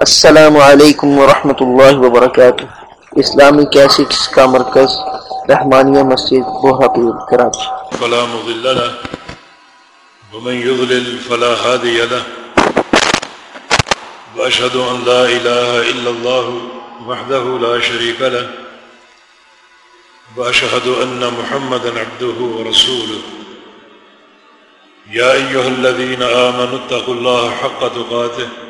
السلام علیکم ورحمۃ اللہ وبرکاتہ۔ اسلامی کیسٹس کا مرکز، رحمانیہ مسجد بہرپور کراچی۔ فلا مضل له، ومن يضلل فلا هادي له۔ وأشهد أن لا إله إلا الله وحده لا شريك له۔ وأشهد أن محمدا عبده ورسوله۔ يا أيها الذين آمنوا اتقوا الله حق تقاته۔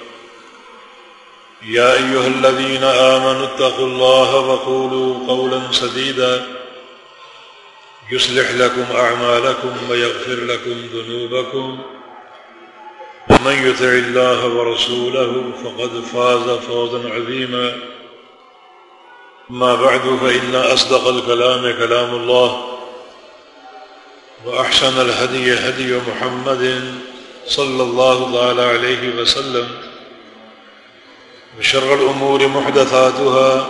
يا أيها الذين آمنوا اتقوا الله وقولوا قولا سديدا يصلح لكم أعمالكم ويغفر لكم ذنوبكم ومن يتع الله ورسوله فقد فاز فوزا عظيما ما بعد فإن أصدق الكلام كلام الله وأحسن الهدي هدي محمد صلى الله عليه وسلم وشر الأمور محدثاتها،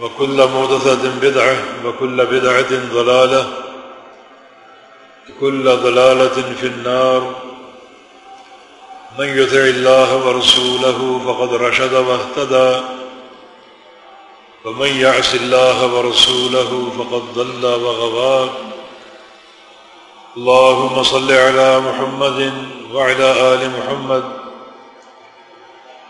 وكل محدثة بدعة، وكل بدعة ضلالة كل ضلالة في النار. من يطع الله ورسوله فقد رشد واهتدى، ومن يعص الله ورسوله فقد ضل وغضى اللهم صل على محمد وعلى آل محمد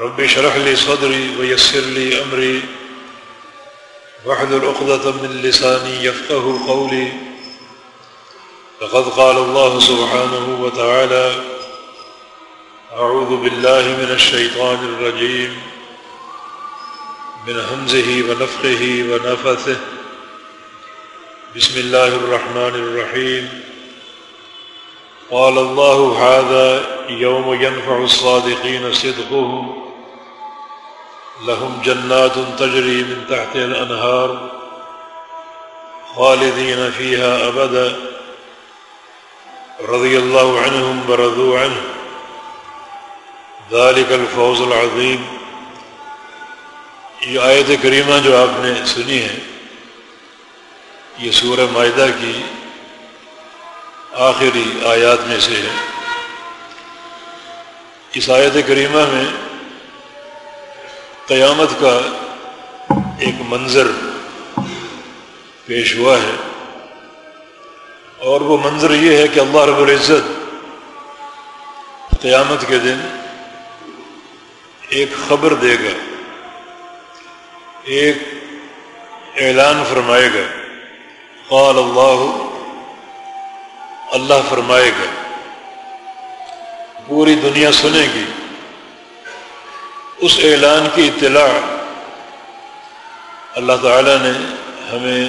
رب شرح لي صدري ويسر لي أمري. واحذر عقدة من لساني يفقه قولي. فقد قال الله سبحانه وتعالى أعوذ بالله من الشيطان الرجيم. من همزه ونفقه ونفثه. بسم الله الرحمن الرحيم. قال الله هذا يوم ينفع الصادقين صدقهم. لهم جنات تجري من تحت الأنهار خالدين فيها أبدا. رضي الله عنهم برضوا عنه. ذلك الفوز العظيم. یہ آیت کریمہ جو آپ نے سنی ہے، یہ سورہ معدہ کی آخری آیات میں سے ہے۔ اس آیت کریمہ میں قیامت کا ایک منظر پیش ہوا ہے اور وہ منظر یہ ہے کہ اللہ رب العزت قیامت کے دن ایک خبر دے گا، ایک اعلان فرمائے گا۔ قال اللہ اللہ فرمائے گا۔ پوری دنیا سنے گی۔ اس اعلان کی اطلاع اللہ تعالیٰ نے ہمیں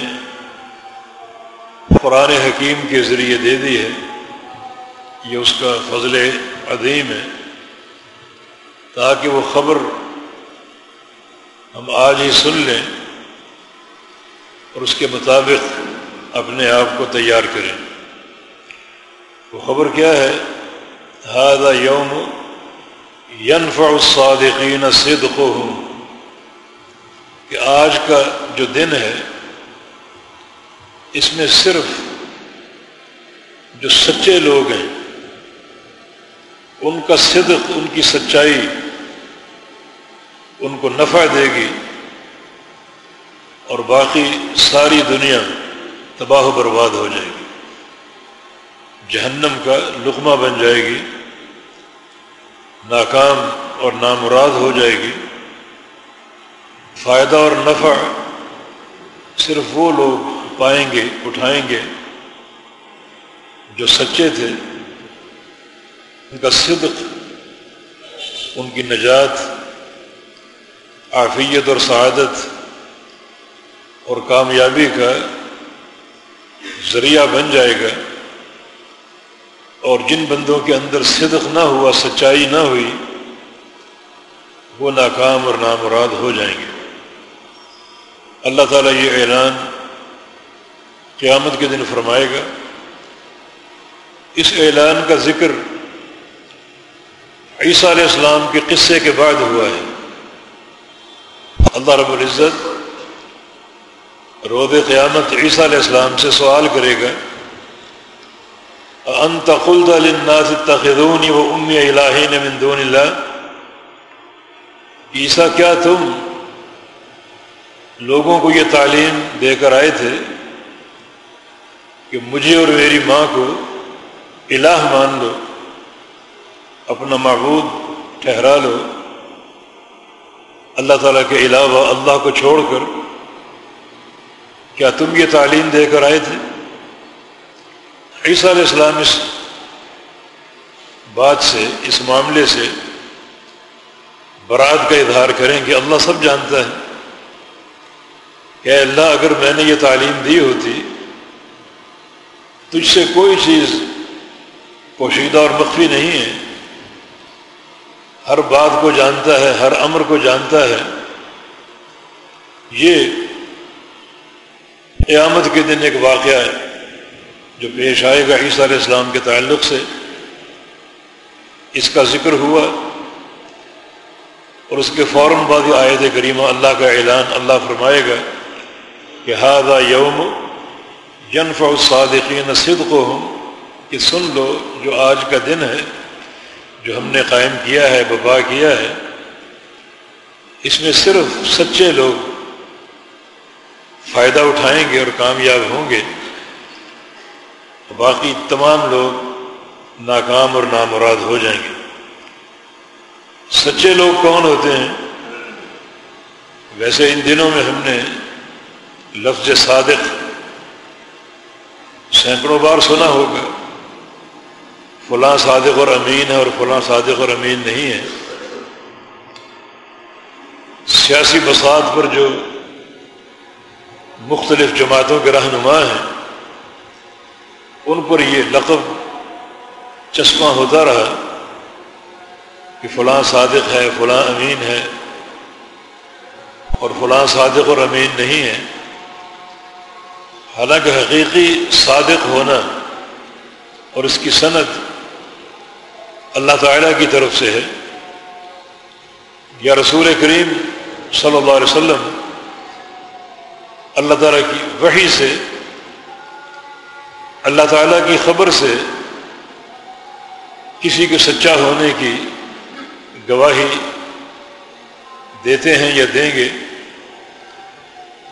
قرآن حکیم کے ذریعے دے دی ہے۔ یہ اس کا فضل عظیم ہے۔ تاکہ وہ خبر ہم آج ہی سن لیں اور اس کے مطابق اپنے آپ کو تیار کریں۔ وہ خبر کیا ہے؟ ہادہ یوم ینفع الصادقین صدقہم، کہ آج کا جو دن ہے، اس میں صرف جو سچے لوگ ہیں، ان کا صدق، ان کی سچائی ان کو نفع دے گی، اور باقی ساری دنیا تباہ و برباد ہو جائے گی، جہنم کا لقمہ بن جائے گی ناکام اور نامراد ہو جائے گی۔ فائدہ اور نفع صرف وہ لوگ پائیں گے، اٹھائیں گے جو سچے تھے۔ ان کا صدق، ان کی نجات، عافیت اور سعادت اور کامیابی کا ذریعہ بن جائے گا۔ اور جن بندوں کے اندر صدق نہ ہوا، سچائی نہ ہوئی، وہ ناکام اور نامراد ہو جائیں گے۔ اللہ تعالیٰ یہ اعلان قیامت کے دن فرمائے گا۔ اس اعلان کا ذکر عیسیٰ علیہ السلام کے قصے کے بعد ہوا ہے۔ اللہ رب العزت روز قیامت عیسیٰ علیہ السلام سے سوال کرے گا۔ انت قلت للناس اتخذونی و امی الہین من دون اللہ عیسیٰ کیا تم لوگوں کو یہ تعلیم دے کر آئے تھے کہ مجھے اور میری ماں کو الہ مان لو، اپنا معبود ٹھہرا لو۔ اللہ تعالیٰ کے علاوہ اللہ کو چھوڑ کر کیا تم یہ تعلیم دے کر آئے تھے؟ عیسیٰ علیہ السلام اس بات سے، اس معاملے سے برات کا اظہار کریں کہ اللہ سب جانتا ہے کہ اللہ، اگر میں نے یہ تعلیم دی ہوتی، تجھ سے کوئی چیز پوشیدہ اور مخفی نہیں ہے۔ ہر بات کو جانتا ہے، ہر امر کو جانتا ہے۔ یہ قیامت کے دن ایک واقعہ ہے۔ جو پیش آئے گا عیسیٰ علیہ السلام کے تعلق سے، اس کا ذکر ہوا اور اس کے فوراً بعد آیت کریمہ اللہ کا اعلان اللہ فرمائے گا کہ ہاضا یوم جنف الصادقین صدق ہوں کہ سن لو جو آج کا دن ہے، جو ہم نے قائم کیا ہے بپا کیا ہے، اس میں صرف سچے لوگ فائدہ اٹھائیں گے اور کامیاب ہوں گے۔ باقی تمام لوگ ناکام اور نامراد ہو جائیں گے۔ سچے لوگ کون ہوتے ہیں؟ ویسے ان دنوں میں ہم نے لفظ صادق سینکڑوں بار سنا ہوگا۔ فلاں صادق اور امین ہے اور فلاں صادق اور امین نہیں ہے۔ سیاسی بساط پر جو مختلف جماعتوں کے رہنما ہیں ان پر یہ لقب چشمہ ہوتا رہا کہ فلاں صادق ہے، فلاں امین ہے اور فلاں صادق اور امین نہیں ہے۔ حالانکہ حقیقی صادق ہونا اور اس کی صنعت اللہ تعالیٰ کی طرف سے ہے۔ یا رسول کریم صلی اللہ علیہ وسلم اللہ تعالیٰ کی وحی سے اللہ تعالیٰ کی خبر سے کسی کے سچا ہونے کی گواہی دیتے ہیں یا دیں گے،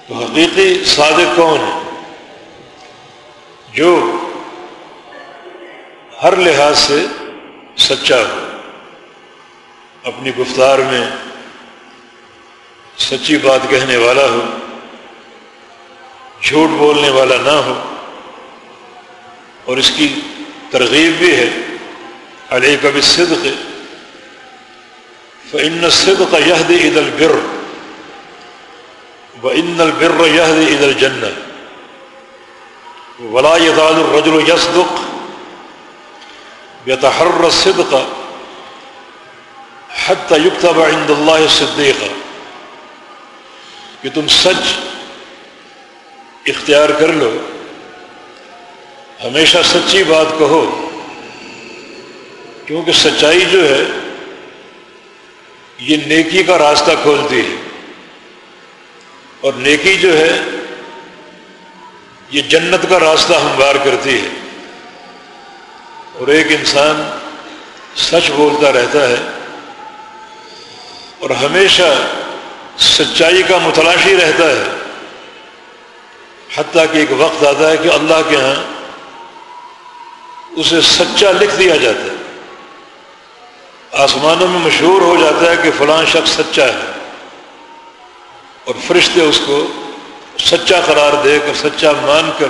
تو حقیقی صادق کون ہے جو ہر لحاظ سے سچا ہو، اپنی گفتار میں سچی بات کہنے والا ہو، جھوٹ بولنے والا نہ ہو اور اس کی ترغیب بھی ہے. علیہ کبھی صدق فن صدق یہ عید البر. و ان البر یہ عید الجن ولا يزال الرجل يصدق. يتحرى الصدق حتى يكتب عند الله صديقا کہ تم سچ اختیار کر لو. ہمیشہ سچی بات کہو، کیونکہ سچائی جو ہے، یہ نیکی کا راستہ کھولتی ہے۔ اور نیکی جو ہے، یہ جنت کا راستہ ہموار کرتی ہے۔ اور ایک انسان سچ بولتا رہتا ہے، اور ہمیشہ سچائی کا متلاشی رہتا ہے۔ حتیٰ کہ ایک وقت آتا ہے کہ اللہ کے ہاں اسے سچا لکھ دیا جاتا ہے۔ آسمانوں میں مشہور ہو جاتا ہے کہ فلاں شخص سچا ہے اور فرشتے اس کو سچا قرار دے کر، سچا مان کر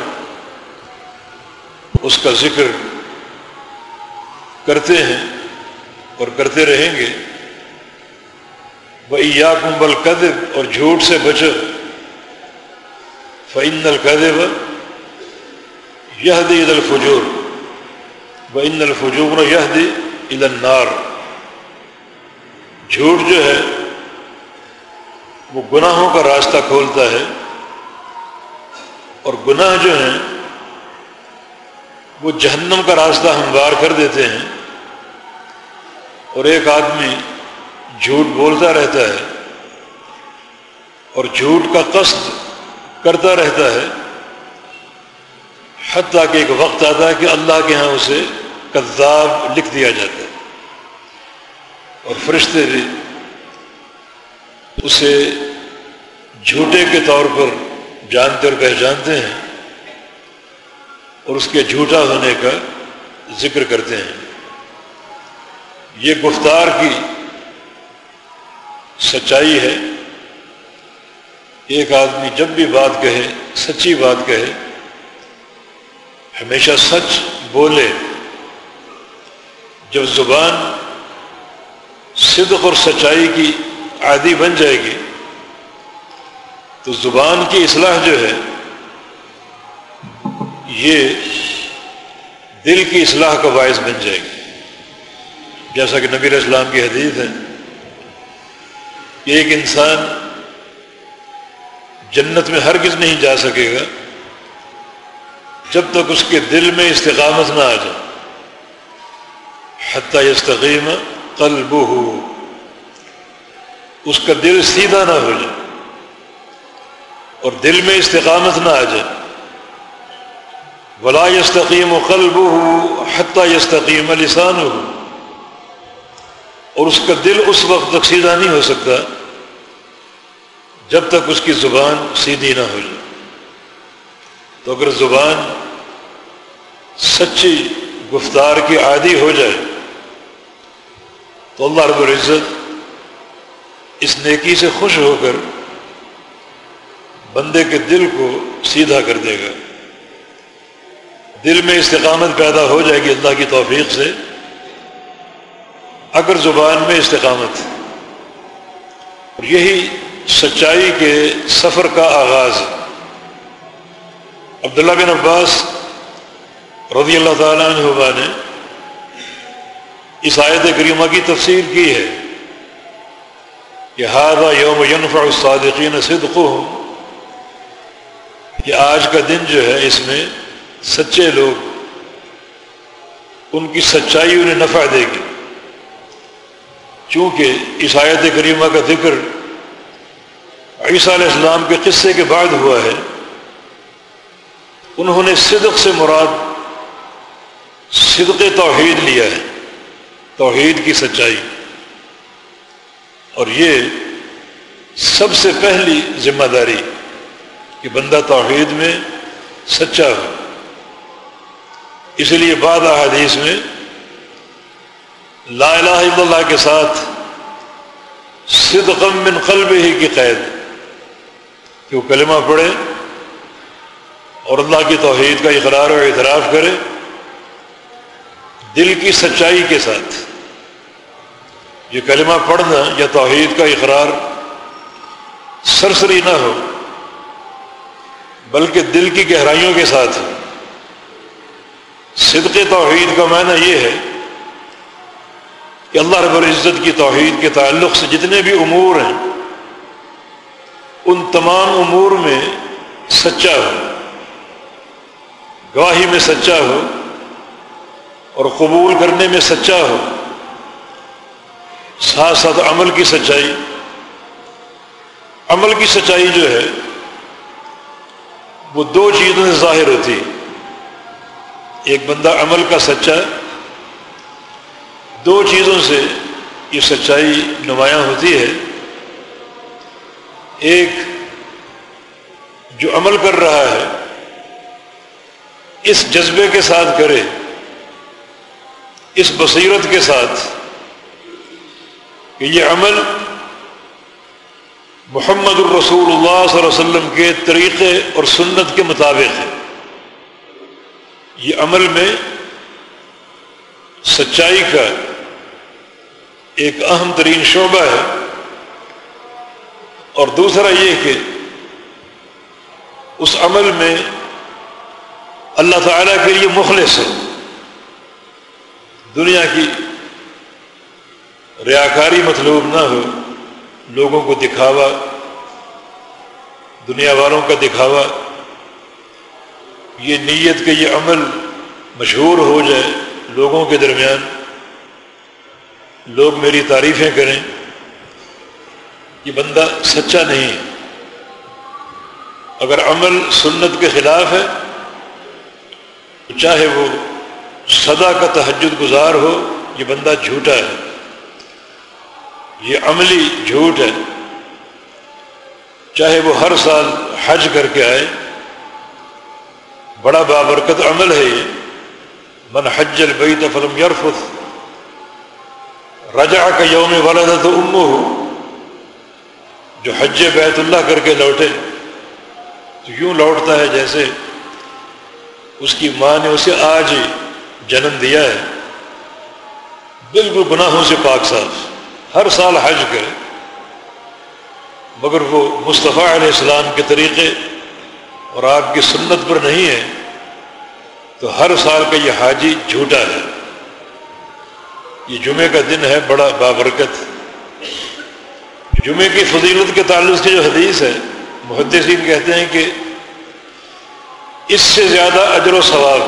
اس کا ذکر کرتے ہیں اور کرتے رہیں گے۔ وہ یا کمبل قدب اور جھوٹ سے بچو۔ فعن القدب یہ دی عید الفجور۔ ان الفجور یہ دی النار۔ جھوٹ جو ہے، وہ گناہوں کا راستہ کھولتا ہے۔ اور گناہ جو ہیں، وہ جہنم کا راستہ ہموار کر دیتے ہیں۔ اور ایک آدمی جھوٹ بولتا رہتا ہے، اور جھوٹ کا قصد کرتا رہتا ہے۔ حتیٰ کہ ایک وقت آتا ہے کہ اللہ کے ہاں اسے کذاب لکھ دیا جاتا ہے۔ اور فرشتے بھی اسے جھوٹے کے طور پر جانتے اور پہچانتے ہیں اور اس کے جھوٹا ہونے کا ذکر کرتے ہیں۔ یہ گفتار کی سچائی ہے۔ ایک آدمی جب بھی بات کہے، سچی بات کہے، ہمیشہ سچ بولے۔ جب زبان صدق اور سچائی کی عادی بن جائے گی، تو زبان کی اصلاح جو ہے، یہ دل کی اصلاح کا باعث بن جائے گی۔ جیسا کہ نبی اسلام کی حدیث ہے، کہ ایک انسان جنت میں ہرگز نہیں جا سکے گا جب تک اس کے دل میں استقامت نہ آ جائے۔ حتیٰ استقیم قلب ہو اس کا دل سیدھا نہ ہو جائے اور دل میں استقامت نہ آ جائے. ولا یستقیم و قلب ہو حتیٰ یستقیم لسان ہو اور اس کا دل اس وقت تک سیدھا نہیں ہو سکتا جب تک اس کی زبان سیدھی نہ ہو جائے. تو اگر زبان سچی گفتار کی عادی ہو جائے تو اللہ رب العزت اس نیکی سے خوش ہو کر بندے کے دل کو سیدھا کر دے گا۔ دل میں استقامت پیدا ہو جائے گی اللہ کی توفیق سے۔ اگر زبان میں استقامت۔ اور یہی سچائی کے سفر کا آغاز۔ عبداللہ بن عباس رضی اللہ تعالیٰ عنہ نے اس آیت کریمہ کی تفسیر کی ہے کہ ہادہ یوم ینفع الصادقین صدقہم کہ آج کا دن جو ہے اس میں سچے لوگ ان کی سچائی انہیں نفع دے گی۔ چونکہ اس آیت کریمہ کا ذکر عیسیٰ علیہ السلام کے قصے کے بعد ہوا ہے، انہوں نے صدق سے مراد صدق توحید لیا ہے۔ توحید کی سچائی۔ اور یہ سب سے پہلی ذمہ داری کہ بندہ توحید میں سچا ہو۔ اس لیے بعد احادیث میں لا الہ الا اللہ کے ساتھ صدقم من قلب ہی کی قید۔ کہ وہ کلمہ پڑھے اور اللہ کی توحید کا اقرار و اعتراف کرے۔ دل کی سچائی کے ساتھ۔ یہ کلمہ پڑھنا یا توحید کا اقرار سرسری نہ ہو، بلکہ دل کی گہرائیوں کے ساتھ۔ صدق توحید کا معنی یہ ہے کہ اللہ رب العزت کی توحید کے تعلق سے جتنے بھی امور ہیں، ان تمام امور میں سچا ہو۔ گواہی میں سچا ہو۔ اور قبول کرنے میں سچا ہو۔ ساتھ ساتھ عمل کی سچائی۔ عمل کی سچائی جو ہے، وہ دو چیزوں سے ظاہر ہوتی ایک بندہ عمل کا سچا دو چیزوں سے یہ سچائی نمایاں ہوتی ہے۔ ایک جو عمل کر رہا ہے، اس جذبے کے ساتھ کرے۔ اس بصیرت کے ساتھ کہ یہ عمل محمد الرسول اللہ صلی اللہ علیہ وسلم کے طریقے اور سنت کے مطابق ہے۔ یہ عمل میں سچائی کا ایک اہم ترین شعبہ ہے۔ اور دوسرا یہ کہ اس عمل میں اللہ تعالیٰ کے لیے مخلص ہو دنیا کی ریاکاری مطلوب نہ ہو، لوگوں کو دکھاوا، دنیا والوں کا دکھاوا، یہ نیت کہ یہ عمل مشہور ہو جائے لوگوں کے درمیان۔ لوگ میری تعریفیں کریں، یہ بندہ سچا نہیں ہے۔ اگر عمل سنت کے خلاف ہے، تو چاہے وہ سدا کا تحجد گزار ہو، یہ بندہ جھوٹا ہے۔ یہ عملی جھوٹ ہے۔ چاہے وہ ہر سال حج کر کے آئے، بڑا بابرکت عمل ہے یہ۔ من حج البیت فلم یرفت رجا کا یوم ولادت ام ہو جو حج بیت اللہ کر کے لوٹے، تو یوں لوٹتا ہے جیسے اس کی ماں نے اسے آج ہی جنم دیا ہے۔ بالکل گناہوں سے پاک صاف ہر سال حج کرے مگر وہ مصطفیٰ علیہ السلام کے طریقے اور آپ کی سنت پر نہیں ہے تو ہر سال کا یہ حاجی جھوٹا ہے۔ یہ جمعے کا دن ہے، بڑا بابرکت۔ جمعے کی فضیلت کے تعلق سے جو حدیث ہے، محدثین کہتے ہیں کہ اس سے زیادہ اجر و ثواب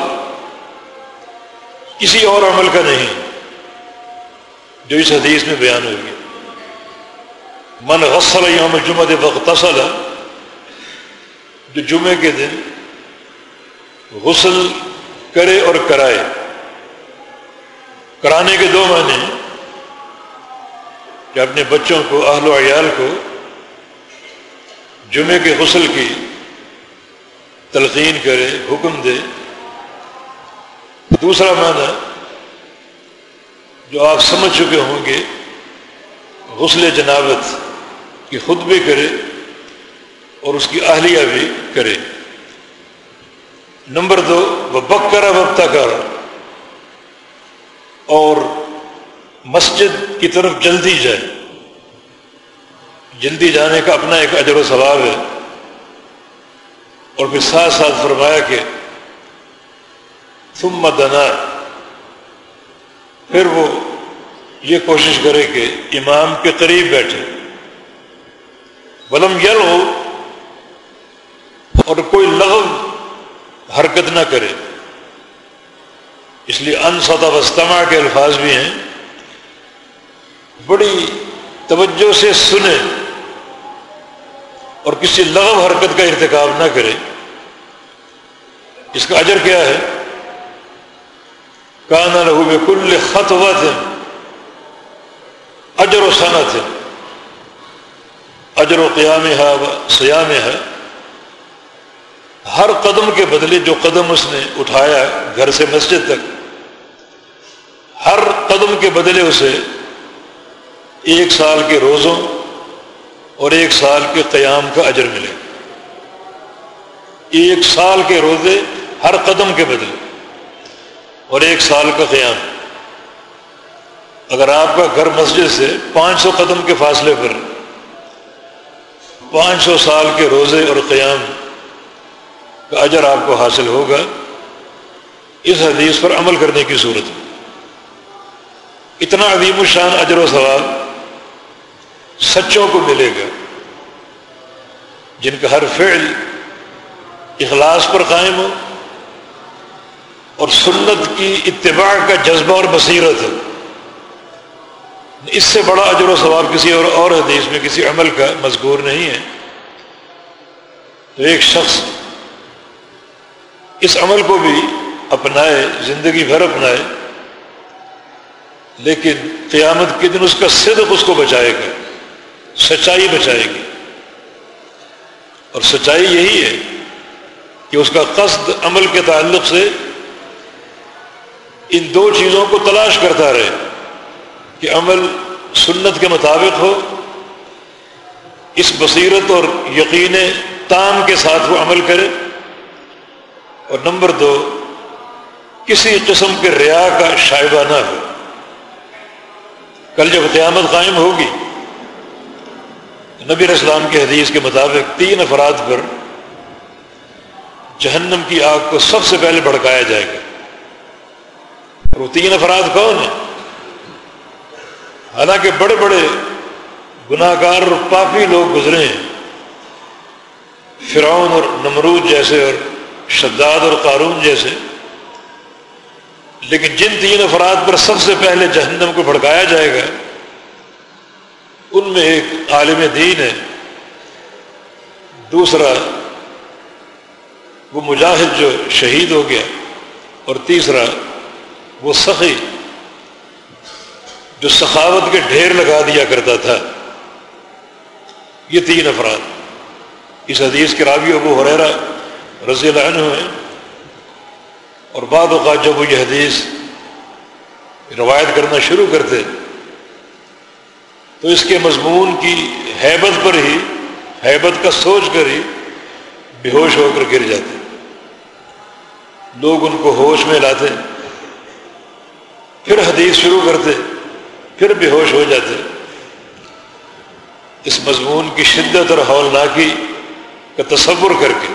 کسی اور عمل کا نہیں، جو اس حدیث میں بیان ہوگی من غسل یوم جمعہ وقت جو جمعے کے دن غسل کرے اور کرائے۔ کرانے کے دو معنی کہ اپنے بچوں کو، اہل و عیال کو جمعے کے غسل کی تلقین کرے، حکم دے۔ دوسرا معنی جو آپ سمجھ چکے ہوں گے، غسل جنابت کی خود بھی کرے اور اس کی اہلیہ بھی کرے۔ نمبر دو وہ بک کرا وقت کر اور مسجد کی طرف جلدی جائے جلدی جانے کا اپنا ایک اجر و ثواب ہے۔ اور پھر ساتھ ساتھ فرمایا کہ ثم مدنا پھر وہ یہ کوشش کرے کہ امام کے قریب بیٹھے۔ بلم یل ہو اور کوئی لغو حرکت نہ کرے۔ اس لیے انسطا وسطما کے الفاظ بھی ہیں۔ بڑی توجہ سے سنے۔ اور کسی لغو حرکت کا ارتکاب نہ کرے۔ اس کا اجر کیا ہے؟ کانا لہو میں کل خط اجر و صنعت اجر و قیام ہے سیام ہے ہر قدم کے بدلے جو قدم اس نے اٹھایا گھر سے مسجد تک، ہر قدم کے بدلے اسے ایک سال کے روزوں اور ایک سال کے قیام کا اجر ملے۔ ایک سال کے روزے ہر قدم کے بدلے۔ اور ایک سال کا قیام۔ اگر آپ کا گھر مسجد سے پانچ سو قدم کے فاصلے پر پانچ سو سال کے روزے اور قیام کا اجر آپ کو حاصل ہوگا، اس حدیث پر عمل کرنے کی صورت۔ میں اتنا عظیم الشان اجر و ثواب سچوں کو ملے گا جن کا ہر فعل اخلاص پر قائم ہو اور سنت کی اتباع کا جذبہ اور بصیرت اس سے بڑا اجر و ثواب کسی اور اور حدیث میں کسی عمل کا مذکور نہیں ہے۔ تو ایک شخص اس عمل کو بھی اپنائے، زندگی بھر اپنائے، لیکن قیامت کے دن اس کا صدق اس کو بچائے گا۔ سچائی بچائے گی۔ اور سچائی یہی ہے کہ اس کا قصد عمل کے تعلق سے ان دو چیزوں کو تلاش کرتا رہے کہ عمل سنت کے مطابق ہو، اس بصیرت اور یقین تام کے ساتھ وہ عمل کرے۔ اور نمبر دو، کسی قسم کے ریا کا شائبہ نہ ہو۔ کل جب قیامت قائم ہوگی، نبی اسلام کے حدیث کے مطابق تین افراد پر جہنم کی آگ کو سب سے پہلے بھڑکایا جائے گا۔ اور وہ تین افراد کون ہیں؟ حالانکہ بڑے بڑے گناہ گار اور پاپی لوگ گزرے ہیں۔ فرعون اور نمرود جیسے اور شداد اور قارون جیسے۔ لیکن جن تین افراد پر سب سے پہلے جہنم کو بھڑکایا جائے گا، ان میں ایک عالم دین ہے۔ دوسرا، وہ مجاہد جو شہید ہو گیا۔ اور تیسرا وہ سخی جو سخاوت کے ڈھیر لگا دیا کرتا تھا۔ یہ تین افراد۔ اس حدیث کے راوی ابو حریرا رضی اللہ عنہ ہیں۔ اور بعد اوقات جب وہ یہ حدیث روایت کرنا شروع کرتے، تو اس کے مضمون کی حیبت پر ہی، حیبت کا سوچ کر ہی بے ہوش ہو کر گر جاتے۔ لوگ ان کو ہوش میں لاتے۔ پھر حدیث شروع کرتے پھر بے ہوش ہو جاتے۔ اس مضمون کی شدت اور ہولناکی کا تصور کر کے۔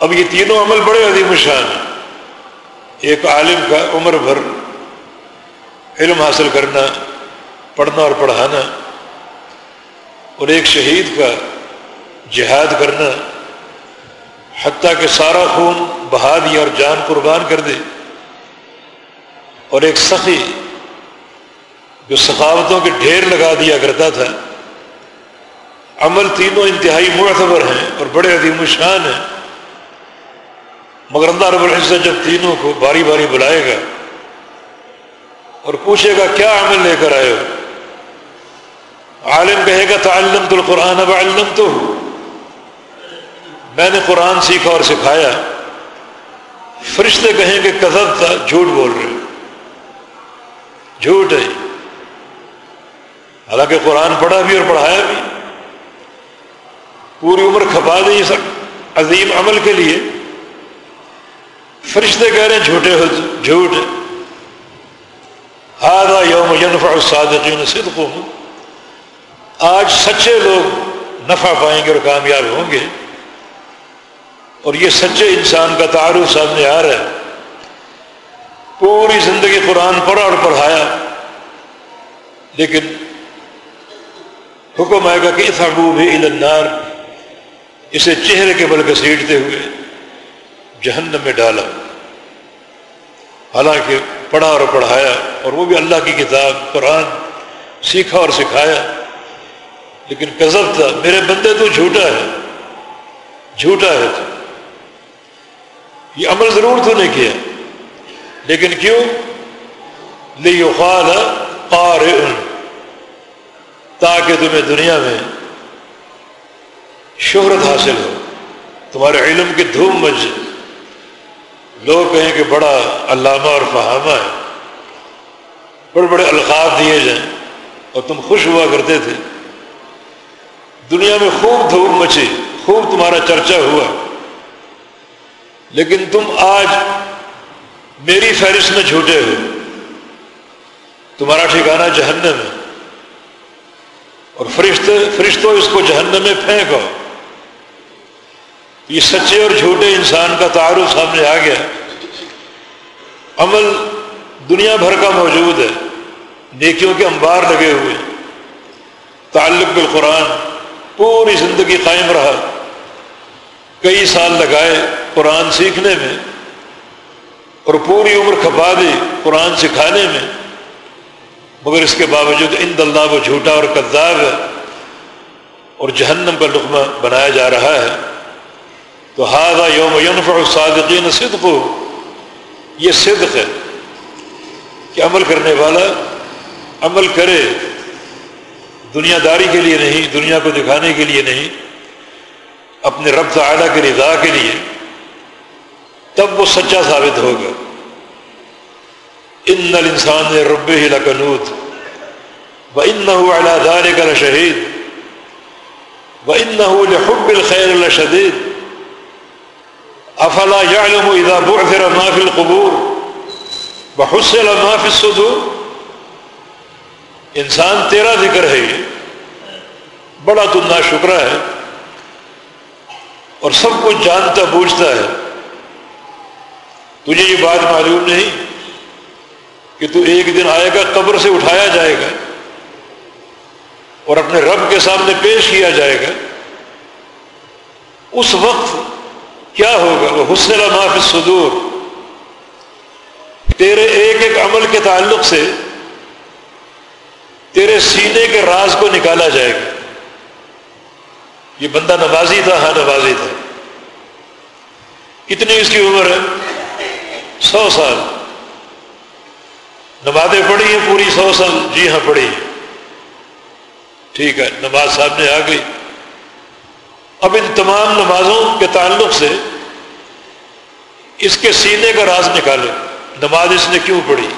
اب یہ تینوں عمل بڑے عظیم شان ہیں۔ ایک عالم کا عمر بھر علم حاصل کرنا، پڑھنا اور پڑھانا، اور ایک شہید کا جہاد کرنا، حتیٰ کہ سارا خون بہا دیا اور جان قربان کر دے۔ اور ایک سخی جو سخاوتوں کے ڈھیر لگا دیا کرتا تھا۔ عمل تینوں انتہائی معتبر ہیں اور بڑے عظیم الشان ہیں۔ مگر اللہ رب العزت جب تینوں کو باری باری بلائے گا اور پوچھے گا، کیا عمل لے کر آئے ہو؟ عالم کہے گا تعلم تو القرآن اب علم تو میں نے قرآن سیکھا اور سکھایا۔ فرشتے کہیں کہ، کذب تھا، جھوٹ بول رہے جھوٹ ہے۔ حالانکہ قرآن پڑھا بھی اور پڑھایا بھی۔ پوری عمر کھپا دی سب عظیم عمل کے لیے۔ فرشتے کہہ رہے ہیں، جھوٹے ہو، جھوٹ آدھا یوم ینفع الصادقین صدقوں آج سچے لوگ نفع پائیں گے اور کامیاب ہوں گے۔ اور یہ سچے انسان کا تعارف سامنے آ رہا ہے۔ پوری زندگی قرآن پڑھا اور پڑھایا۔ لیکن حکم آئے گا کہ اس بھی النار۔ اسے چہرے کے بل گھسیٹتے ہوئے جہنم میں ڈالا۔ حالانکہ پڑھا اور پڑھایا اور وہ بھی اللہ کی کتاب، قرآن سیکھا اور سکھایا۔ لیکن کذب تھا۔ میرے بندے تو جھوٹا ہے۔ جھوٹا ہے تو۔ یہ عمل ضرور تو نہیں کیا۔ لیکن کیوں؟ لیخال قارئ. تاکہ تمہیں دنیا میں شہرت حاصل ہو۔ تمہارے علم کی دھوم مچ۔ لوگ کہیں کہ بڑا علامہ اور فہامہ ہے۔ بڑے بڑے القاف دیے جائیں۔ اور تم خوش ہوا کرتے تھے۔ دنیا میں خوب دھوم مچی۔ خوب تمہارا چرچا ہوا۔ لیکن تم آج میری فہرست میں جھوٹے ہو تمہارا ٹھکانا جہنم ہے۔ اور فرشتے فرشتوں اس کو جہنم میں پھینکو۔ یہ سچے اور جھوٹے انسان کا تعارف سامنے آ گیا۔ عمل دنیا بھر کا موجود ہے۔ نیکیوں کے انبار لگے ہوئے۔ تعلق بالقرآن پوری زندگی قائم رہا۔ کئی سال لگائے قرآن سیکھنے میں۔ اور پوری عمر کھپا دی قرآن سکھانے میں، مگر اس کے باوجود ان اللہ وہ جھوٹا اور کذاب ہے اور جہنم کا لقمہ بنایا جا رہا ہے۔ تو ہاضا یوم ینفع صادقین صدق یہ صدق ہے کہ عمل کرنے والا عمل کرے، دنیا داری کے لیے نہیں، دنیا کو دکھانے کے لیے نہیں، اپنے رب تعالیٰ کی رضا کے لیے۔ تب وہ سچا ثابت ہوگا ان انسان رب ہی لکنوت و ان نہ دار کا شہید لحب الخير لشديد۔ افلا يعلم اذا بعثر ما في القبور؟ وحصل ما في الصدور؟ انسان تیرا ذکر ہے۔ بڑا تو نا ہے۔ اور سب کچھ جانتا بوجھتا ہے۔ تجھے یہ بات معلوم نہیں کہ تو ایک دن آئے گا، قبر سے اٹھایا جائے گا اور اپنے رب کے سامنے پیش کیا جائے گا۔ اس وقت کیا ہوگا؟ وہ حسن معاف صدور تیرے ایک ایک عمل کے تعلق سے تیرے سینے کے راز کو نکالا جائے گا۔ یہ بندہ نوازی تھا ہاں نوازی تھا۔ کتنی اس کی عمر ہے؟ سو سال۔ نمازیں پڑھی ہیں پوری، سو سال۔ جی ہاں پڑھی۔ ہیں ٹھیک ہے، نماز سامنے آ گئی۔ اب ان تمام نمازوں کے تعلق سے اس کے سینے کا راز نکالے نماز اس نے کیوں پڑھی؟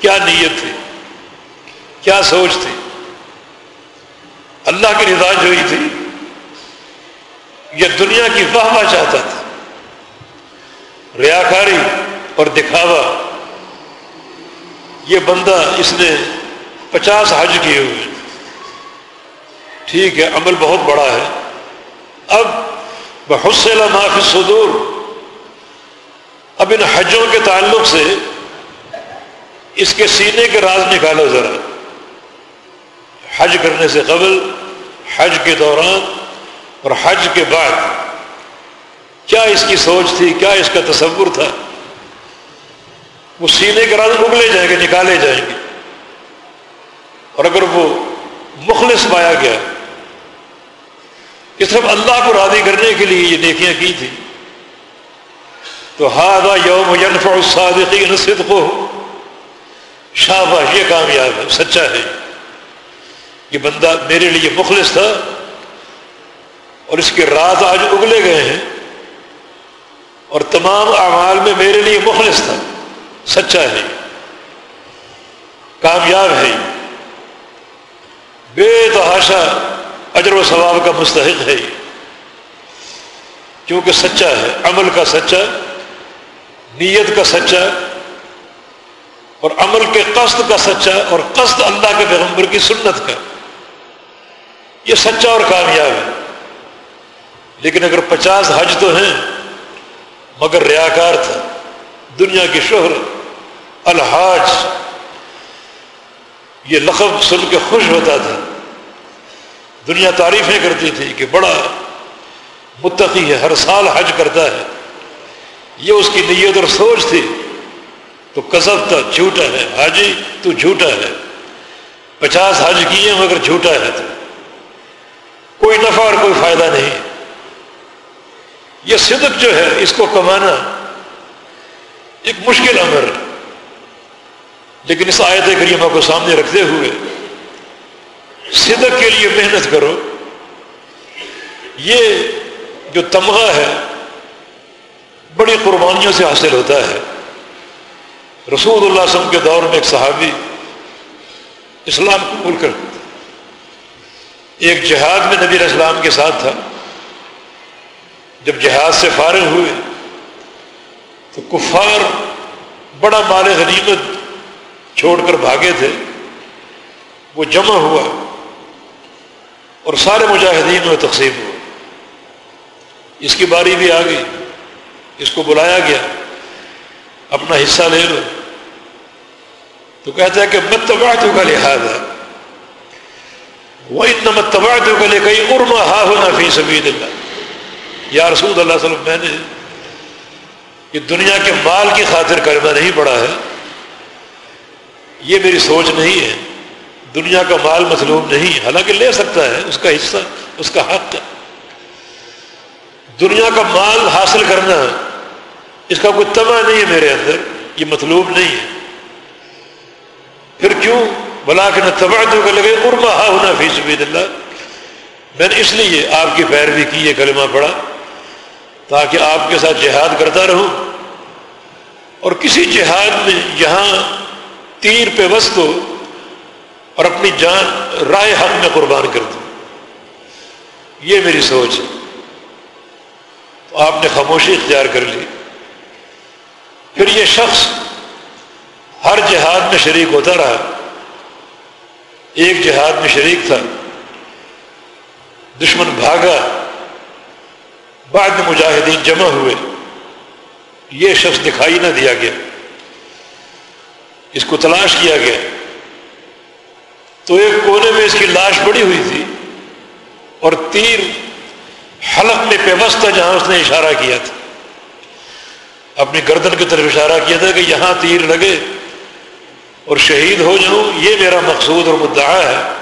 کیا نیت تھی؟ کیا سوچ تھی؟ اللہ کی رضا جو ہوئی تھی، یہ دنیا کی واہ واہ چاہتا تھا۔ ریاکاری اور دکھاوا، یہ بندہ اس نے پچاس حج کیے ہوئے ٹھیک ہے، عمل بہت بڑا ہے۔ اب بحسل معاف صدور اب ان حجوں کے تعلق سے اس کے سینے کے راز نکالو ذرا۔ حج کرنے سے قبل، حج کے دوران اور حج کے بعد، کیا اس کی سوچ تھی، کیا اس کا تصور تھا؟ وہ سینے کے راز اگلے جائیں گے، نکالے جائیں گے۔ اور اگر وہ مخلص پایا گیا کہ صرف اللہ کو راضی کرنے کے لیے یہ نیکیاں کی تھی تو ہاضا یوم ینفع الصادقین صدقو شاباش، یہ کامیاب ہے، سچا ہے۔ یہ بندہ میرے لیے مخلص تھا اور اس کے راز آج اگلے گئے ہیں اور تمام اعمال میں میرے لیے مخلص تھا۔ سچا ہے، کامیاب ہے۔ بے تحاشا اجر و ثواب کا مستحق ہے۔ کیونکہ سچا ہے، عمل کا سچا، نیت کا سچا، اور عمل کے قصد کا سچا، اور قصد اللہ کے پیغمبر کی سنت کا۔ یہ سچا اور کامیاب ہے۔ لیکن اگر پچاس حج تو ہیں، مگر ریاکار تھا، دنیا کی شہر الحاج، یہ لقب سن کے خوش ہوتا تھا۔ دنیا تعریفیں کرتی تھی کہ بڑا متقی ہے، ہر سال حج کرتا ہے۔ یہ اس کی نیت اور سوچ تھی۔ تو کسب تھا جھوٹا ہے، حاجی تو جھوٹا ہے۔ پچاس حج کیے مگر جھوٹا ہے تو۔ کوئی نفع اور کوئی فائدہ نہیں۔ یہ صدق جو ہے، اس کو کمانا ایک مشکل امر۔ لیکن اس آیت کریمہ کو سامنے رکھتے ہوئے صدق کے لیے محنت کرو۔ یہ جو تمغہ ہے، بڑی قربانیوں سے حاصل ہوتا ہے۔ رسول اللہ علیہ وسلم کے دور میں ایک صحابی اسلام قبول کر ایک جہاد میں نبی اسلام کے ساتھ تھا۔ جب جہاد سے فارغ ہوئے تو کفار بڑا مال غنیمت چھوڑ کر بھاگے تھے، وہ جمع ہوا اور سارے مجاہدین میں تقسیم ہوا۔ اس کی باری بھی آ گئی، اس کو بلایا گیا، اپنا حصہ لے لو۔ تو کہتا ہے کہ مت تباہتوں کا لحاظ ہے وہ اتنا مت تباہتوں کا لے کہیں ارما ہا ہونا فی سبید اللہ یا رسول اللہ صلی اللہ علیہ وسلم، میں نے کہ دنیا کے مال کی خاطر کرنا نہیں پڑا ہے۔ یہ میری سوچ نہیں ہے۔ دنیا کا مال مطلوب نہیں، حالانکہ لے سکتا ہے، اس کا حصہ، اس کا حق۔ ہے دنیا کا مال حاصل کرنا، اس کا کوئی تما نہیں ہے میرے اندر، یہ مطلوب نہیں ہے۔ پھر کیوں؟ بلا کے نہ تباہ تو لگے ارما ہا ہونا فی سبید اللہ۔ میں نے اس لیے آپ کی پیروی کی، یہ کلمہ پڑھا، تاکہ آپ کے ساتھ جہاد کرتا رہوں۔ اور کسی جہاد میں یہاں تیر پہ وسط ہو اور اپنی جان رائے حق میں قربان کر دوں یہ میری سوچ ہے۔ تو آپ نے خاموشی اختیار کر لی۔ پھر یہ شخص ہر جہاد میں شریک ہوتا رہا۔ ایک جہاد میں شریک تھا۔ دشمن بھاگا۔ بعد میں مجاہدین جمع ہوئے۔ یہ شخص دکھائی نہ دیا گیا۔ اس کو تلاش کیا گیا۔ تو ایک کونے میں اس کی لاش پڑی ہوئی تھی اور تیر حلق میں پیوست تھا جہاں اس نے اشارہ کیا تھا۔ اپنی گردن کی طرف اشارہ کیا تھا کہ یہاں تیر لگے اور شہید ہو جاؤں، یہ میرا مقصود اور مدعا ہے۔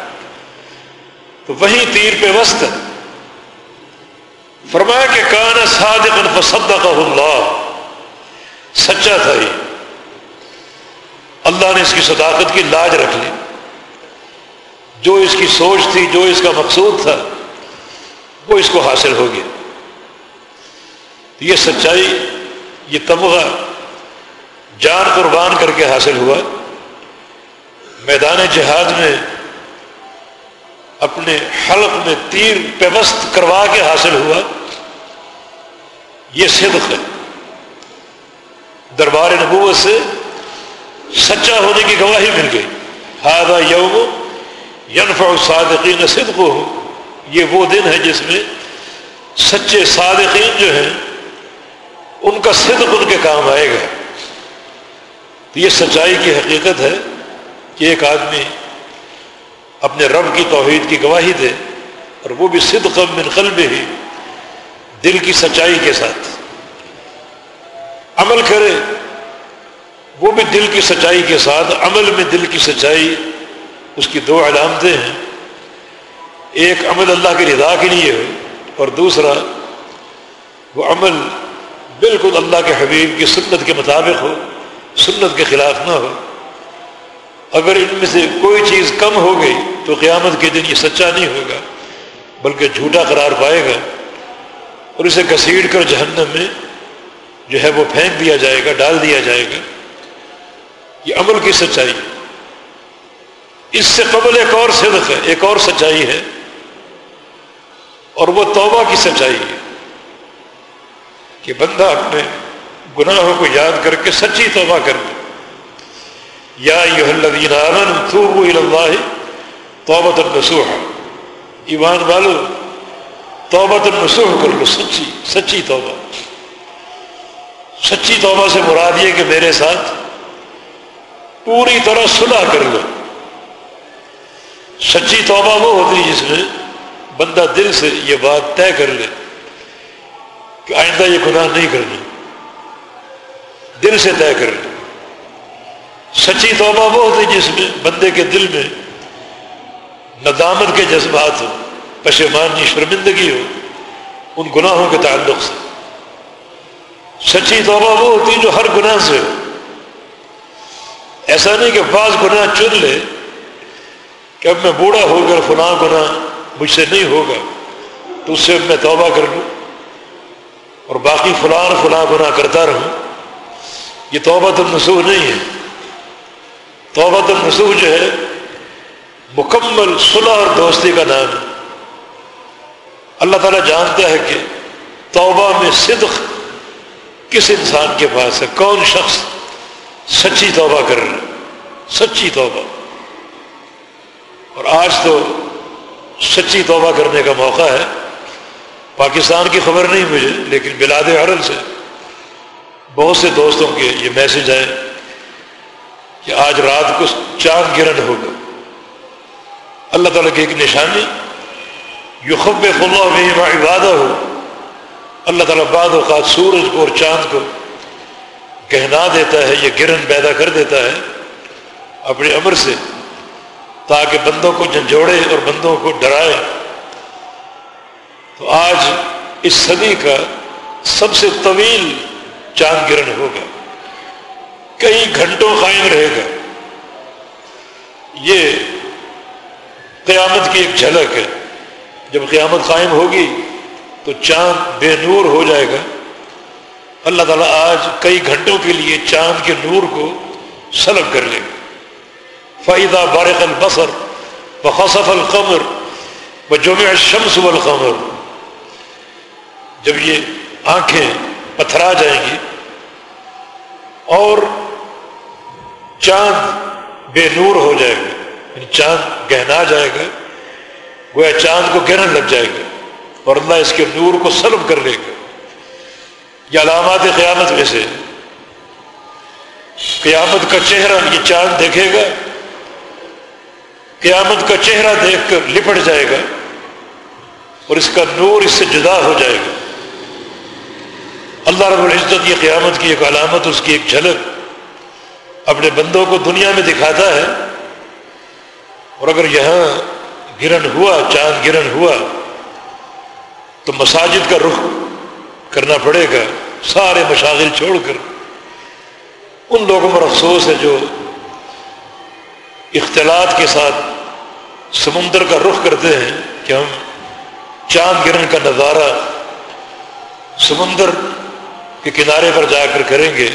تو وہیں تیر پہ وسط فرمایا کہ کان صادق فصدقہ اللہ۔ سچا تھا یہ۔ اللہ نے اس کی صداقت کی لاج رکھ لی۔ جو اس کی سوچ تھی، جو اس کا مقصود تھا، وہ اس کو حاصل ہو گیا۔ یہ سچائی، یہ تمغہ جان قربان کر کے حاصل ہوا۔ میدان جہاد میں اپنے حلق میں تیر پیوست کروا کے حاصل ہوا۔ یہ صدق ہے۔ دربار نبوت سے سچا ہونے کی گواہی مل گئی۔ ہاضا یوم ینفع صادقین صدق ہو یہ وہ دن ہے جس میں سچے صادقین جو ہیں، ان کا صدق ان کے کام آئے گا۔ تو یہ سچائی کی حقیقت ہے کہ ایک آدمی اپنے رب کی توحید کی گواہی دے اور وہ بھی صدق من قلب ہی دل کی سچائی کے ساتھ عمل کرے۔ وہ بھی دل کی سچائی کے ساتھ، عمل میں دل کی سچائی، اس کی دو علامتیں ہیں۔ ایک، عمل اللہ کی رضا کے لیے ہو اور دوسرا، وہ عمل بالکل اللہ کے حبیب کی سنت کے مطابق ہو، سنت کے خلاف نہ ہو۔ اگر ان میں سے کوئی چیز کم ہو گئی تو قیامت کے دن یہ سچا نہیں ہوگا، بلکہ جھوٹا قرار پائے گا۔ اور اسے گھسیڑ کر جہنم میں جو ہے وہ پھینک دیا جائے گا، ڈال دیا جائے گا۔ یہ عمل کی سچائی اس سے قبل ایک اور صدق ہے، ایک اور سچائی ہے۔ اور وہ توبہ کی سچائی ہے۔ کہ بندہ اپنے گناہوں کو یاد کر کے سچی توبہ کر لے۔ یا اللہ توبت النسوح ایمان والو توبت النسوح کر لو، سچی سچی توبہ۔ سچی توبہ سے مراد یہ کہ میرے ساتھ پوری طرح صلح کر لو۔ سچی توبہ وہ ہوتی جس میں بندہ دل سے یہ بات طے کر لے کہ آئندہ یہ گناہ نہیں کرنا۔ دل سے طے کر لے۔ سچی توبہ وہ ہوتی جس میں بندے کے دل میں ندامت کے جذبات ہو پشمانی شرمندگی ہو، ان گناہوں کے تعلق سے۔ سچی توبہ وہ ہوتی جو ہر گناہ سے ہو۔ ایسا نہیں کہ بعض گناہ چن لے کہ اب میں بوڑھا ہو کر فلاں گناہ مجھ سے نہیں ہوگا، تو اس سے میں توبہ کر لوں۔ اور باقی فلاں فلاں گناہ کرتا رہوں۔ یہ توبہ تو نسوح نہیں ہے۔ توبہ تو نسوح جو ہے، مکمل صلح اور دوستی کا نام ہے۔ اللہ تعالیٰ جانتا ہے کہ توبہ میں صدق کس انسان کے پاس ہے، کون شخص سچی توبہ کر رہا سچی توبہ۔ اور آج تو سچی توبہ کرنے کا موقع ہے۔ پاکستان کی خبر نہیں مجھے، لیکن بلاد عرب سے بہت سے دوستوں کے یہ میسج آئے کہ آج رات کو چاند گرن ہوگا اللہ تعالیٰ کی ایک نشانی یو خب اللہ عبادہ ہو۔ اللہ تعالیٰ بعد اوقات سورج کو اور چاند کو کہنا دیتا ہے، یہ گرن پیدا کر دیتا ہے اپنے امر سے، تاکہ بندوں کو جھنجھوڑے اور بندوں کو ڈرائے۔ تو آج اس صدی کا سب سے طویل چاند گرہن ہوگا۔ کئی گھنٹوں قائم رہے گا۔ یہ قیامت کی ایک جھلک ہے۔ جب قیامت قائم ہوگی تو چاند بے نور ہو جائے گا۔ اللہ تعالیٰ آج کئی گھنٹوں کے لیے چاند کے نور کو سلب کر لے۔ گا فائدہ بارق البصر بخصف القمر وہ جو میں شمس والقمر جب یہ آنکھیں پتھرا جائیں گی اور چاند بے نور ہو جائے گا یعنی چاند گہنا جائے گا، گویا چاند کو گرہن لگ جائے گا اور اللہ اس کے نور کو سلب کر لے گا۔ یہ علامات قیامت میں سے۔ قیامت کا چہرہ یہ چاند دیکھے گا۔ قیامت کا چہرہ دیکھ کر لپٹ جائے گا۔ اور اس کا نور اس سے جدا ہو جائے گا۔ اللہ رب العزت یہ قیامت کی ایک علامت، اس کی ایک جھلک اپنے بندوں کو دنیا میں دکھاتا ہے۔ اور اگر یہاں گرن ہوا، چاند گرن ہوا، تو مساجد کا رخ کرنا پڑے گا، سارے مشاغل چھوڑ کر۔ ان لوگوں پر افسوس ہے جو اختلاط کے ساتھ سمندر کا رخ کرتے ہیں کہ ہم چاند گرن کا نظارہ سمندر کے کنارے پر جا کر کریں گے،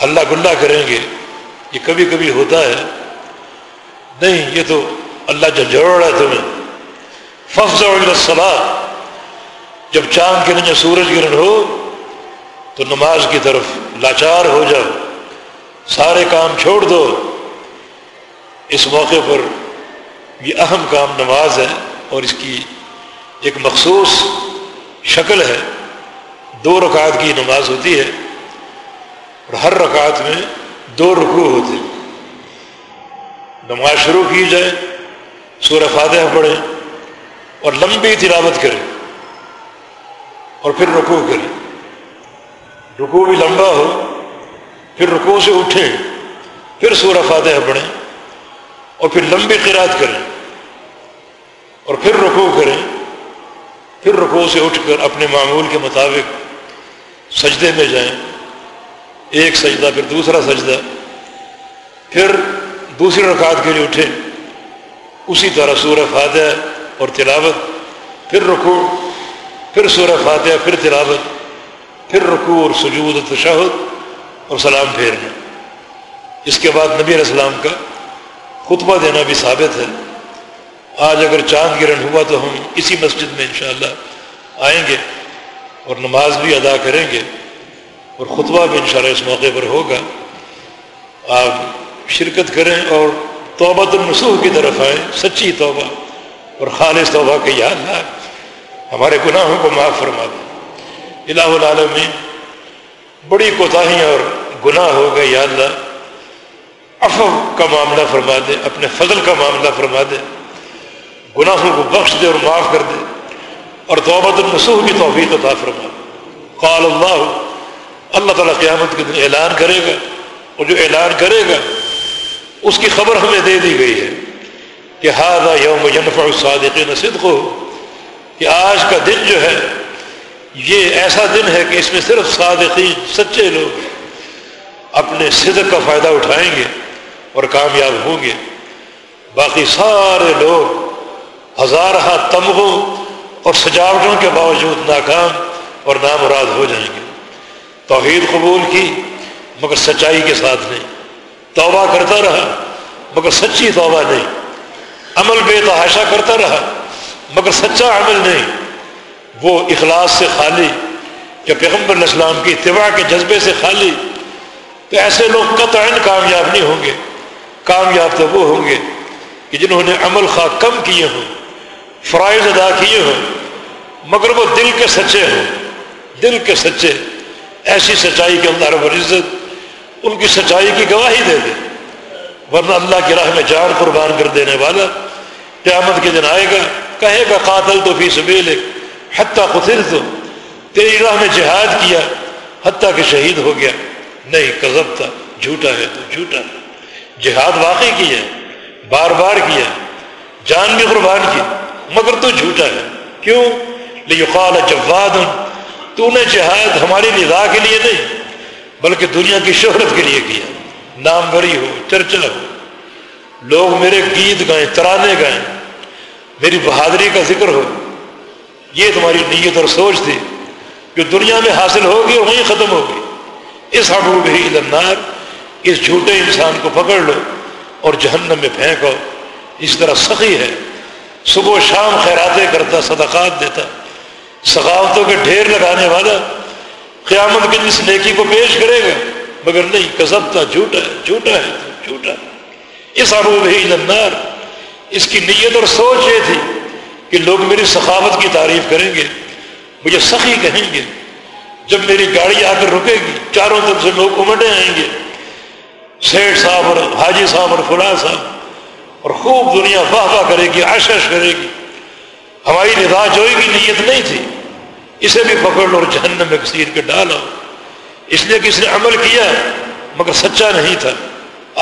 اللہ گلہ کریں گے، یہ کبھی کبھی ہوتا ہے۔ نہیں، یہ تو اللہ جھنجھوڑ ہے تمہیں ففظ الصلاح جب چاند گرن یا سورج گرن ہو تو نماز کی طرف لاچار ہو جاؤ، سارے کام چھوڑ دو۔ اس موقع پر یہ اہم کام نماز ہے اور اس کی ایک مخصوص شکل ہے۔ دو رکعت کی نماز ہوتی ہے اور ہر رکعت میں دو رکوع ہوتے نماز شروع کی جائے، سورہ فاتحہ پڑھیں اور لمبی تلاوت کریں۔ اور پھر رکوع کریں۔ رکوع بھی لمبا ہو، پھر رکوع سے اٹھیں، پھر سورہ فاتحہ پڑھیں اور پھر لمبی قرآد کریں۔ اور پھر رکوع کریں، پھر رکوع سے اٹھ کر اپنے معمول کے مطابق سجدے میں جائیں۔ ایک سجدہ، پھر دوسرا سجدہ، پھر دوسری رکعت کے لیے اٹھیں۔ اسی طرح سورہ فاتحہ اور تلاوت، پھر رکوع۔ پھر سورہ فاتحہ، پھر تلاوت، پھر رکوع اور سجود و تشہد اور سلام پھیرنا۔ اس کے بعد نبی علیہ السلام کا خطبہ دینا بھی ثابت ہے۔ آج اگر چاند گرہن ہوا تو ہم اسی مسجد میں انشاءاللہ آئیں گے اور نماز بھی ادا کریں گے اور خطبہ بھی انشاءاللہ اس موقع پر ہوگا۔ آپ شرکت کریں اور توبہ النسوح کی طرف آئیں، سچی توبہ اور خالص توبہ کے یا اللہ ہمارے گناہوں کو معاف فرما دیں الہ العالمین، بڑی کوتاہیاں اور گناہ ہو گئے یا اللہ۔ افو کا معاملہ فرما دے، اپنے فضل کا معاملہ فرما دے۔ گناہوں کو بخش دے اور معاف کر دے۔ اور توبت النسوح کی توفیق عطا فرما قال اللہ اللہ تعالیٰ قیامت کے دن اعلان کرے گا۔ اور جو اعلان کرے گا، اس کی خبر ہمیں دے دی گئی ہے کہ ہاضا یوم ینفع الصادقین صدق کہ آج کا دن جو ہے، یہ ایسا دن ہے کہ اس میں صرف صادقین، سچے لوگ اپنے صدق کا فائدہ اٹھائیں گے اور کامیاب ہوں گے۔ باقی سارے لوگ ہزارہ تمغوں اور سجاوٹوں کے باوجود ناکام اور نامراد ہو جائیں گے۔ توحید قبول کی، مگر سچائی کے ساتھ نہیں۔ توبہ کرتا رہا، مگر سچی توبہ نہیں۔ عمل بے تحاشا کرتا رہا مگر سچا عمل نہیں۔ وہ اخلاص سے خالی یا پیغمبر الاسلام کی اتباع کے جذبے سے خالی۔ تو ایسے لوگ قطع کامیاب نہیں ہوں گے۔ کامیاب تو وہ ہوں گے کہ جنہوں نے عمل خواہ کم کیے ہوں، فرائض ادا کیے ہوں، مگر وہ دل کے سچے ہوں۔ دل کے سچے، ایسی سچائی کے اندر رب العزت ان کی سچائی کی گواہی دے دے۔ ورنہ اللہ کی راہ میں جان قربان کر دینے والا قیامت کے دن آئے گا۔ کہے گا، قاتل تو فی سبیل حتیٰ قتل تو تیری راہ میں جہاد کیا، حتیٰ کہ شہید ہو گیا۔ نہیں کذب تھا، جھوٹا ہے تو جھوٹا۔ جہاد واقعی کی ہے، بار بار کیا جان بھی قربان کی، مگر تو جھوٹا ہے۔ کیوں؟ لیقال جواد، تو نے جہاد ہماری ندا کے لیے نہیں، بلکہ دنیا کی شہرت کے لیے کیا۔ نام بری ہو چرچا ہو۔ لوگ میرے گیت گائیں، ترانے گائیں۔ میری بہادری کا ذکر ہو۔ یہ تمہاری نیت اور سوچ تھی جو دنیا میں حاصل ہوگی اور وہیں ختم ہوگی۔ اس حقوق بھی النار، اس جھوٹے انسان کو پکڑ لو اور جہنم میں پھینکو۔ اس طرح سخی ہے۔ صبح و شام خیراتیں کرتا، صدقات دیتا۔ ثقافتوں کے ڈھیر لگانے والا قیامت کے جس نیکی کو پیش کرے گا۔ مگر نہیں کسب تھا، جھوٹا ہے جھوٹا ہے، جھوٹا اس عروب ہی ننار اس کی نیت اور سوچ یہ تھی کہ لوگ میری ثقافت کی تعریف کریں گے، مجھے سخی کہیں گے، جب میری گاڑی آ کر رکے گی، چاروں طرف سے لوگ امٹے آئیں گے۔ سیٹ صاحب اور حاجی صاحب اور فلاں صاحب، اور خوب دنیا واہ واہ کرے گی آشش کرے گی۔ ہماری رضا جوئی کی نیت نہیں تھی، اسے بھی پکڑ لو اور جہنم میں کثیر کے ڈالو اس لیے کہ اس نے عمل کیا، مگر سچا نہیں تھا۔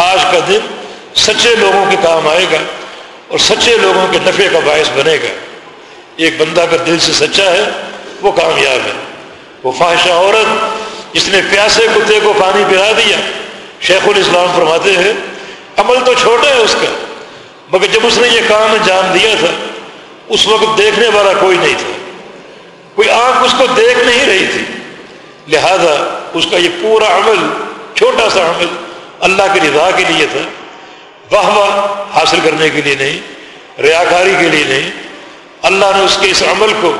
آج کا دن سچے لوگوں کے کام آئے گا اور سچے لوگوں کے نفع کا باعث بنے گا۔ ایک بندہ اگر دل سے سچا ہے، وہ کامیاب ہے۔ وہ فاحشہ عورت، جس نے پیاسے کتے کو پانی پلا دیا، شیخ الاسلام فرماتے ہیں، عمل تو چھوٹا ہے اس کا، مگر جب اس نے یہ کام انجام دیا تھا، اس وقت دیکھنے والا کوئی نہیں تھا۔ کوئی آنکھ اس کو دیکھ نہیں رہی تھی۔ لہذا اس کا یہ پورا عمل، چھوٹا سا عمل اللہ کی رضا کے لیے تھا۔ واہ واہ حاصل کرنے کے لیے نہیں، ریاکاری کے لیے نہیں۔ اللہ نے اس کے اس عمل کو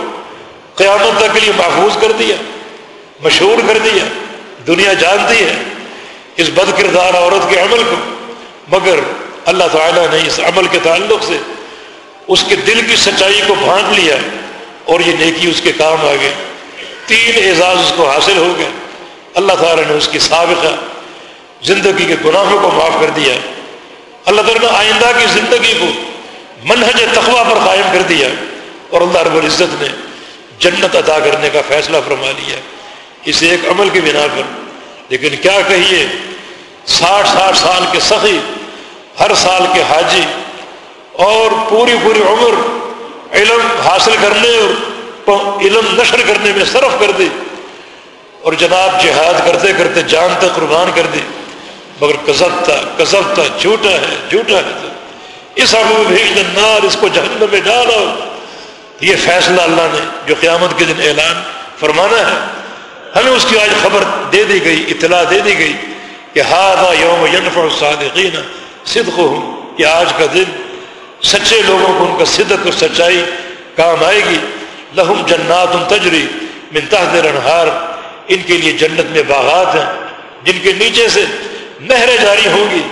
قیامت تک کے لیے محفوظ کر دیا، مشہور کر دیا۔ دنیا جانتی ہے اس بد کردار عورت کے عمل کو، مگر اللہ تعالیٰ نے اس عمل کے تعلق سے اس کے دل کی سچائی کو بھانٹ لیا اور یہ نیکی اس کے کام آ گئے تین اعزاز اس کو حاصل ہو گئے۔ اللہ تعالیٰ نے اس کی سابقہ زندگی کے گناہوں کو معاف کر دیا اللہ تعالیٰ نے آئندہ کی زندگی کو منہج تقوا پر قائم کر دیا اور اللہ رب العزت نے جنت عطا کرنے کا فیصلہ فرما لیا اس ایک عمل کی بنا پر۔ لیکن کیا کہیے، ساٹھ ساٹھ سال کے سخی، ہر سال کے حاجی اور پوری پوری عمر علم حاصل کرنے اور علم نشر کرنے میں صرف کر دی اور جناب جہاد کرتے کرتے جان تک قربان کر دی۔ مگر کزب تھا تھا جھوٹا ہے جھوٹا ہے۔ تو اس ابو بھیج اس کو جہنم میں ڈالو یہ فیصلہ اللہ نے جو قیامت کے دن اعلان فرمانا ہے، ہمیں اس کی آج خبر دے دی گئی، اطلاع دے دی گئی کہ ہاں یوم ینفع الصادقین صدق ہوں کہ آج کا دن سچے لوگوں کو ان کا صدق اور سچائی کام آئے گی۔ لہم جنات تجری من تحت الانہار۔ ان کے لیے جنت میں باغات ہیں۔ جن کے نیچے سے نہریں جاری ہوں گی۔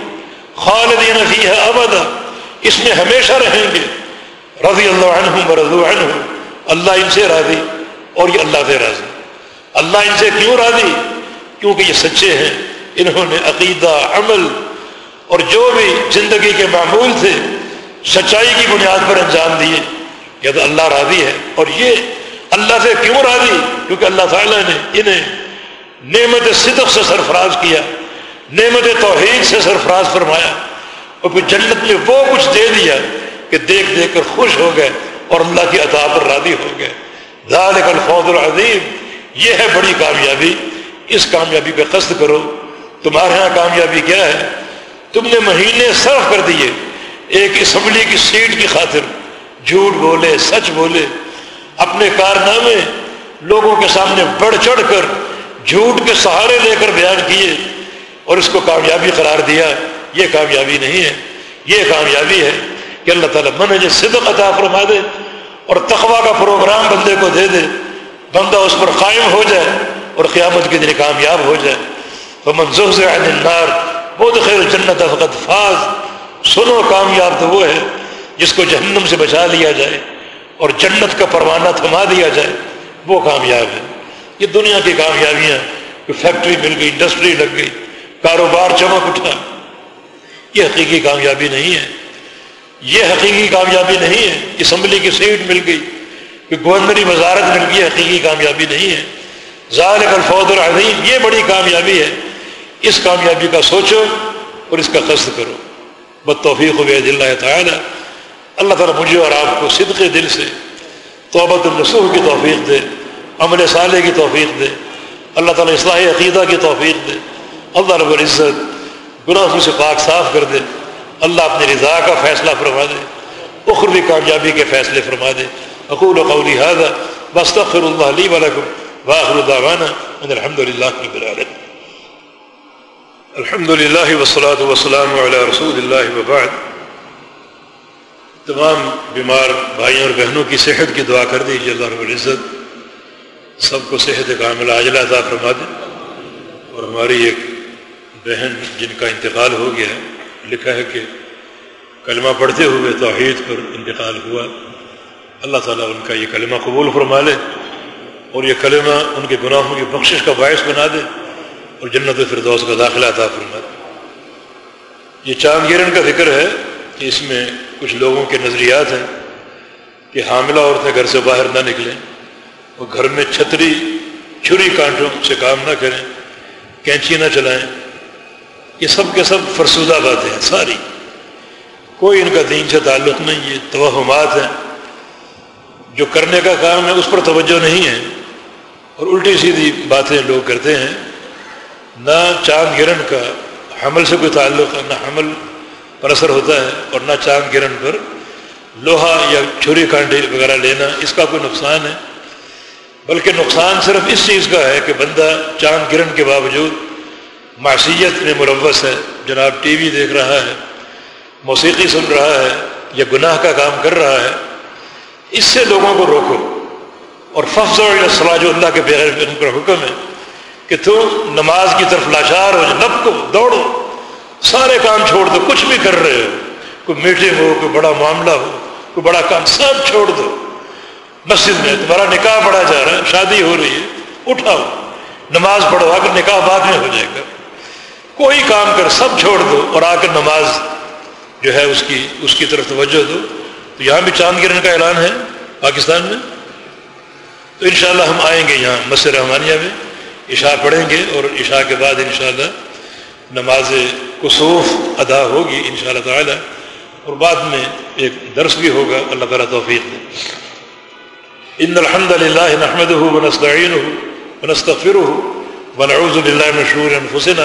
خالدین فیہا ابدا۔ اس میں ہمیشہ رہیں گے۔ رضی اللہ عنہ رضو عنہ اللہ ان سے راضی اور یہ اللہ سے راضی۔ اللہ ان سے کیوں راضی؟ کیونکہ یہ سچے ہیں۔ انہوں نے عقیدہ، عمل اور جو بھی زندگی کے معمول تھے، سچائی کی بنیاد پر انجام دیے۔ یا تو اللہ راضی ہے۔ اور یہ اللہ سے کیوں راضی؟ کیونکہ اللہ تعالیٰ نے انہیں نعمت صدق سے سرفراز کیا۔ نعمت توحید سے سرفراز فرمایا اور پھر جنت میں وہ کچھ دے دیا کہ دیکھ دیکھ کر خوش ہو گئے اور اللہ کی عطا پر راضی ہو گئے۔ ذالک الفوز العظیم۔ یہ ہے بڑی کامیابی۔ اس کامیابی پہ قصد کرو۔ تمہارے یہاں کامیابی کیا ہے؟ تم نے مہینے صرف کر دیے۔ ایک اسمبلی کی سیٹ کی خاطر جھوٹ بولے، سچ بولے۔ اپنے کارنامے لوگوں کے سامنے بڑھ چڑھ کر جھوٹ کے سہارے لے کر بیان کیے۔ اور اس کو کامیابی قرار دیا یہ کامیابی نہیں ہے۔ یہ کامیابی ہے کہ اللہ تعالیٰ من صدق عطا فرما دے اور تقوا کا پروگرام بندے کو دے دے۔ بندہ اس پر قائم ہو جائے اور قیامت کے دن کامیاب ہو جائے۔ تو منظور سے النار بہت خیر جنت فقط فاض سنو کامیاب تو وہ ہے جس کو جہنم سے بچا لیا جائے اور جنت کا پروانہ تھما دیا جائے۔ وہ کامیاب ہے۔ یہ دنیا کی کامیابیاں فیکٹری مل گئی، انڈسٹری لگ گئی کاروبار چمک اٹھا یہ حقیقی کامیابی نہیں ہے۔ یہ حقیقی کامیابی نہیں ہے اسمبلی کی سیٹ مل گئی، کہ گورنری وزارت مل گئی حقیقی کامیابی نہیں ہے۔ ذالک الفوز العظیم، یہ بڑی کامیابی ہے۔ اس کامیابی کا سوچو اور اس کا قصد کرو۔ بد توفیق عبید اللہ تعالیٰ۔ اللہ تعالیٰ مجھے اور آپ کو صدق دل سے توبت الرسوح کی توفیق دے، عمل صالح کی توفیق دے۔ اللہ تعالیٰ اصلاح عقیدہ کی توفیق دے۔ اللہ رب العزت گناہوں سے پاک صاف کر دے۔ اللہ اپنی رضا کا فیصلہ فرما دے۔ اخروی کامیابی کے فیصلے فرما دے۔ اقول قولی هذا واستغفر الله لي ولكم واخر دعوانا ان الحمد لله رب العالمين الحمد لله والصلاه والسلام على رسول الله وبعد تمام بیمار بھائیوں اور بہنوں کی صحت کی دعا کر دیجیے اللہ رب العزت سب کو صحت کامل عاجلہ عطا فرما دیں اور ہماری ایک بہن جن کا انتقال ہو گیا ہے۔ لکھا ہے کہ کلمہ پڑھتے ہوئے توحید پر انتقال ہوا۔ اللہ تعالیٰ ان کا یہ کلمہ قبول فرما لے اور یہ کلمہ ان کے گناہوں کی بخشش کا باعث بنا دے اور جنت فردوس کا داخلہ عطا فرما دے۔ یہ چاند کا ذکر ہے کہ اس میں کچھ لوگوں کے نظریات ہیں کہ حاملہ عورتیں گھر سے باہر نہ نکلیں وہ گھر میں چھتری، چھری کانٹوں سے کام نہ کریں، کینچی نہ چلائیں۔ یہ سب کے سب فرسودہ باتیں ہیں، ساری۔ کوئی ان کا دین سے تعلق نہیں یہ توہمات ہیں۔ جو کرنے کا کام ہے، اس پر توجہ نہیں ہے۔ اور الٹی سیدھی باتیں لوگ کرتے ہیں۔ نہ چاند گرن کا حمل سے کوئی تعلق ہے نہ حمل پر اثر ہوتا ہے، اور نہ چاند گرن پر لوہا یا چھری کانٹے وغیرہ لینا، اس کا کوئی نقصان ہے۔ بلکہ نقصان صرف اس چیز کا ہے کہ بندہ چاند گرن کے باوجود معصیت میں ملوث ہے۔ جناب ٹی وی دیکھ رہا ہے، موسیقی سن رہا ہے، یا گناہ کا کام کر رہا ہے، اس سے لوگوں کو روکو۔ اور ففظ صلاح جو اللہ کے بغیر حکم ہے کہ تم نماز کی طرف لاچار ہو نب کو دوڑو، سارے کام چھوڑ دو، کچھ بھی کر رہے ہو۔ کوئی میٹنگ ہو، کوئی بڑا معاملہ ہو، کوئی بڑا کام، سب چھوڑ دو۔ مسجد میں تمہارا نکاح پڑھا جا رہا ہے، شادی ہو رہی ہے، اٹھاؤ، نماز پڑھو آ کر نکاح بعد میں ہو جائے گا۔ کوئی کام کر، سب چھوڑ دو اور آ کر نماز جو ہے اس کی اس کی طرف توجہ دو۔ تو یہاں بھی چاند گرنے کا اعلان ہے پاکستان میں۔ تو انشاءاللہ ہم آئیں گے یہاں مسجد رحمانیہ میں، عشاء پڑھیں گے اور عشاء کے بعد انشاءاللہ نماز کسوف ادا ہوگی انشاءاللہ تعالی۔ اور بعد میں ایک درس بھی ہوگا، اللہ تعالیٰ توفیق دے۔ ان الحمد للہ نحمد ونستعین ونستغفره ونعوذ بالله من شرور انفسنا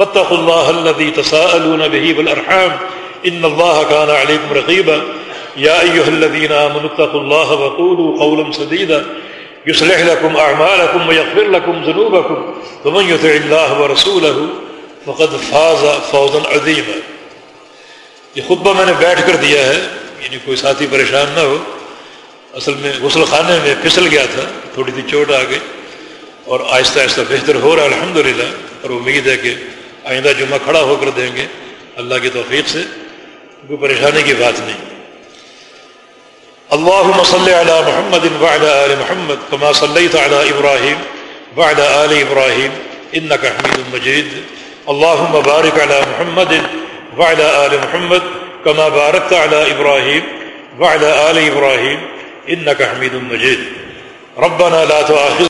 واتقوا الله الذي تساءلون به بالأرحام إن الله كان عليكم رقيبا. يا أيها الذين آمنوا اتقوا الله وقولوا قولا سديدا. يصلح لكم أعمالكم ويغفر لكم ذنوبكم. ومن يطع الله ورسوله فقد فاز فوزا عظيما. یہ خطبہ میں نے بیٹھ کر دیا ہے یعنی کوئی ساتھی پریشان نہ ہو۔ اصل میں غسل خانے میں پھسل گیا تھا، تھوڑی سی چوٹ آ گئی اور آہستہ آہستہ بہتر ہو رہا الحمدللہ۔ اور امید ہے کہ آئندہ جمعہ کھڑا ہو کر دیں گے۔ اللہ کی توفیق سے۔ کوئی پریشانی کی بات نہیں۔ اللهم صل على محمد وعلى آل محمد كما صليت على إبراهيم وعلى آل إبراهيم إنك حميد مجيد اللهم بارك على محمد وعلى آل محمد كما باركت على إبراهيم وعلى آل إبراهيم إنك حميد مجيد ربنا لا تؤاخذ